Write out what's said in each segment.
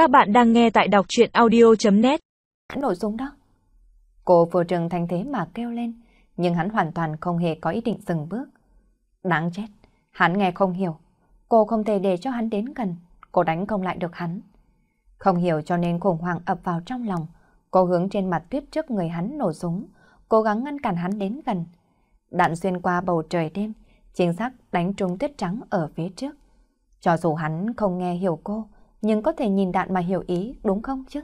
Các bạn đang nghe tại đọc chuyện audio.net Nổ súng đó. Cô vừa trường thành thế mà kêu lên, nhưng hắn hoàn toàn không hề có ý định dừng bước. Đáng chết, hắn nghe không hiểu. Cô không thể để cho hắn đến gần, cô đánh không lại được hắn. Không hiểu cho nên khủng hoảng ập vào trong lòng. Cô hướng trên mặt tuyết trước người hắn nổ súng, cố gắng ngăn cản hắn đến gần. Đạn xuyên qua bầu trời đêm, chính xác đánh trúng tuyết trắng ở phía trước. Cho dù hắn không nghe hiểu cô, nhưng có thể nhìn đạn mà hiểu ý, đúng không chứ?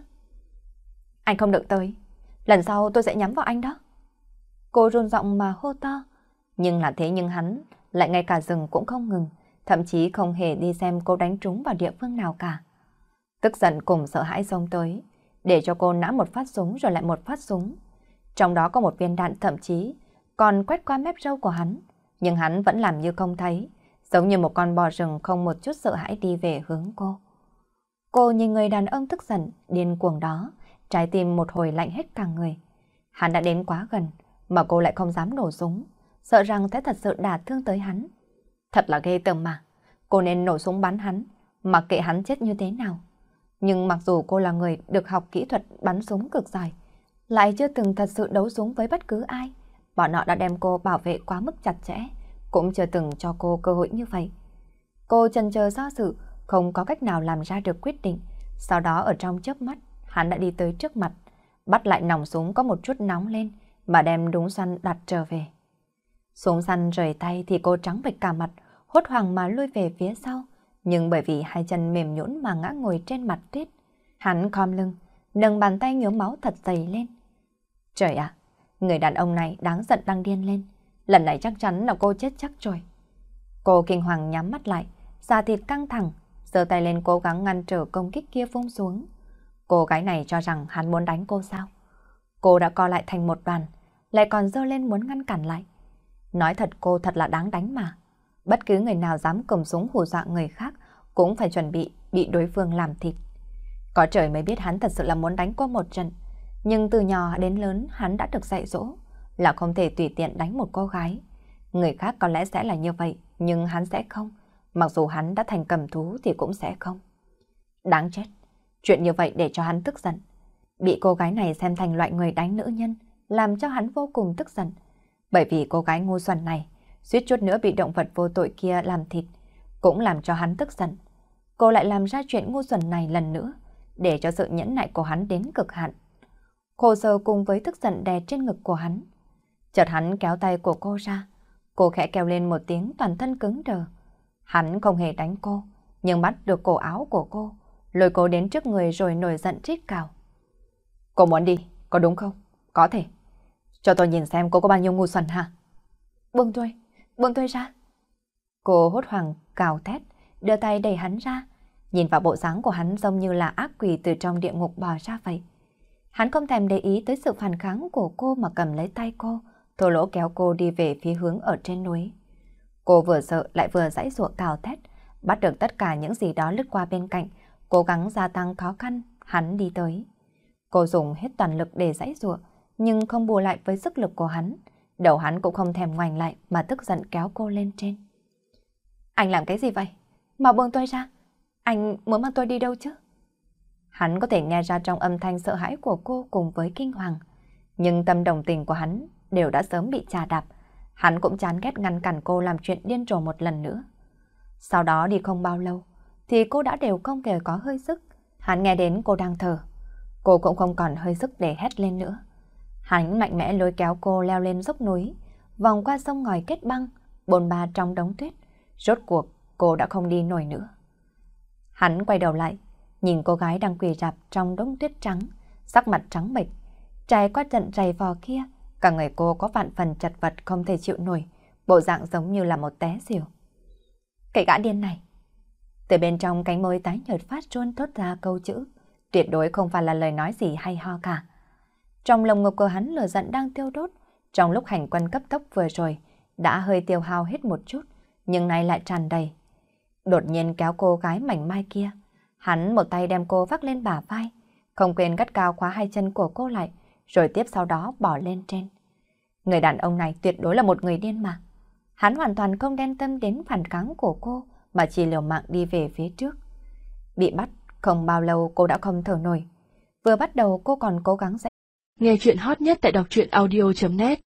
Anh không được tới, lần sau tôi sẽ nhắm vào anh đó. Cô run giọng mà hô to, nhưng là thế nhưng hắn lại ngay cả rừng cũng không ngừng, thậm chí không hề đi xem cô đánh trúng vào địa phương nào cả. Tức giận cùng sợ hãi xông tới, để cho cô nã một phát súng rồi lại một phát súng. Trong đó có một viên đạn thậm chí còn quét qua mép râu của hắn, nhưng hắn vẫn làm như không thấy, giống như một con bò rừng không một chút sợ hãi đi về hướng cô. Cô nhìn người đàn ông tức giận, điên cuồng đó, trái tim một hồi lạnh hết cả người. Hắn đã đến quá gần, mà cô lại không dám nổ súng, sợ rằng sẽ thật sự đả thương tới hắn. Thật là ghê tởm mà, cô nên nổ súng bắn hắn, mặc kệ hắn chết như thế nào. Nhưng mặc dù cô là người được học kỹ thuật bắn súng cực giỏi, lại chưa từng thật sự đấu súng với bất cứ ai. Bọn họ đã đem cô bảo vệ quá mức chặt chẽ, cũng chưa từng cho cô cơ hội như vậy. Cô chần chờ do sự, không có cách nào làm ra được quyết định. Sau đó ở trong chớp mắt, hắn đã đi tới trước mặt, bắt lại nòng súng có một chút nóng lên, mà đem đúng săn đặt trở về. Súng săn rời tay thì cô trắng bệch cả mặt, hốt hoảng mà lui về phía sau, nhưng bởi vì hai chân mềm nhũn mà ngã ngồi trên mặt tuyết. Hắn khom lưng, nâng bàn tay nhớ máu thật dày lên. Trời ạ, người đàn ông này đáng giận đang điên lên. Lần này chắc chắn là cô chết chắc rồi. Cô kinh hoàng nhắm mắt lại, da thịt căng thẳng, giơ tay lên cố gắng ngăn trở công kích kia vung xuống. Cô gái này cho rằng hắn muốn đánh cô sao? Cô đã co lại thành một đoàn, lại còn giơ lên muốn ngăn cản lại. Nói thật cô thật là đáng đánh mà. Bất cứ người nào dám cầm súng hù dọa người khác cũng phải chuẩn bị bị đối phương làm thịt. Có trời mới biết hắn thật sự là muốn đánh cô một trận. Nhưng từ nhỏ đến lớn hắn đã được dạy dỗ là không thể tùy tiện đánh một cô gái. Người khác có lẽ sẽ là như vậy, nhưng hắn sẽ không. Mặc dù hắn đã thành cầm thú thì cũng sẽ không. Đáng chết. Chuyện như vậy để cho hắn tức giận. Bị cô gái này xem thành loại người đánh nữ nhân, làm cho hắn vô cùng tức giận. Bởi vì cô gái ngu xuẩn này, suýt chút nữa bị động vật vô tội kia làm thịt, cũng làm cho hắn tức giận. Cô lại làm ra chuyện ngu xuẩn này lần nữa, để cho sự nhẫn nại của hắn đến cực hạn. Khổ sở cùng với tức giận đè trên ngực của hắn. Chợt hắn kéo tay của cô ra, cô khẽ kêu lên một tiếng toàn thân cứng đờ. Hắn không hề đánh cô, nhưng bắt được cổ áo của cô, lôi cô đến trước người rồi nổi giận trít cào. Cô muốn đi, có đúng không? Có thể. Cho tôi nhìn xem cô có bao nhiêu ngu xuẩn hả? Buông tôi, buông tôi ra. Cô hốt hoảng cào thét, đưa tay đẩy hắn ra. Nhìn vào bộ dáng của hắn giống như là ác quỷ từ trong địa ngục bò ra vậy. Hắn không thèm để ý tới sự phản kháng của cô mà cầm lấy tay cô, thô lỗ kéo cô đi về phía hướng ở trên núi. Cô vừa sợ lại vừa giãy ruộng cào thét, bắt được tất cả những gì đó lướt qua bên cạnh, cố gắng gia tăng khó khăn, hắn đi tới. Cô dùng hết toàn lực để giãy ruộng, nhưng không bù lại với sức lực của hắn. Đầu hắn cũng không thèm ngoảnh lại mà tức giận kéo cô lên trên. Anh làm cái gì vậy? Mau buông tôi ra. Anh muốn mang tôi đi đâu chứ? Hắn có thể nghe ra trong âm thanh sợ hãi của cô cùng với kinh hoàng. Nhưng tâm đồng tình của hắn đều đã sớm bị trà đạp. Hắn cũng chán ghét ngăn cản cô làm chuyện điên rồ một lần nữa. Sau đó đi không bao lâu, thì cô đã đều không kể có hơi sức. Hắn nghe đến cô đang thở. Cô cũng không còn hơi sức để hét lên nữa. Hắn mạnh mẽ lôi kéo cô leo lên dốc núi, vòng qua sông ngòi kết băng, bồn ba trong đống tuyết. Rốt cuộc, cô đã không đi nổi nữa. Hắn quay đầu lại, nhìn cô gái đang quỳ rạp trong đống tuyết trắng, sắc mặt trắng bệch, trải qua trận dày vò kia, cả người cô có vạn phần chật vật không thể chịu nổi, bộ dạng giống như là một té xỉu. Cái gã điên này. Từ bên trong cánh môi tái nhợt phát trôn thốt ra câu chữ, tuyệt đối không phải là lời nói gì hay ho cả. Trong lồng ngực của hắn lửa giận đang tiêu đốt, trong lúc hành quân cấp tốc vừa rồi, đã hơi tiêu hao hết một chút, nhưng nay lại tràn đầy. Đột nhiên kéo cô gái mảnh mai kia, hắn một tay đem cô vác lên bả vai, không quên gắt cao khóa hai chân của cô lại, rồi tiếp sau đó bỏ lên trên. Người đàn ông này tuyệt đối là một người điên mà. Hắn hoàn toàn không đen tâm đến phản kháng của cô, mà chỉ liều mạng đi về phía trước. Bị bắt Không bao lâu cô đã không thở nổi. Vừa bắt đầu cô còn cố gắng dậy. Nghe chuyện hot nhất tại đọc truyện audio.net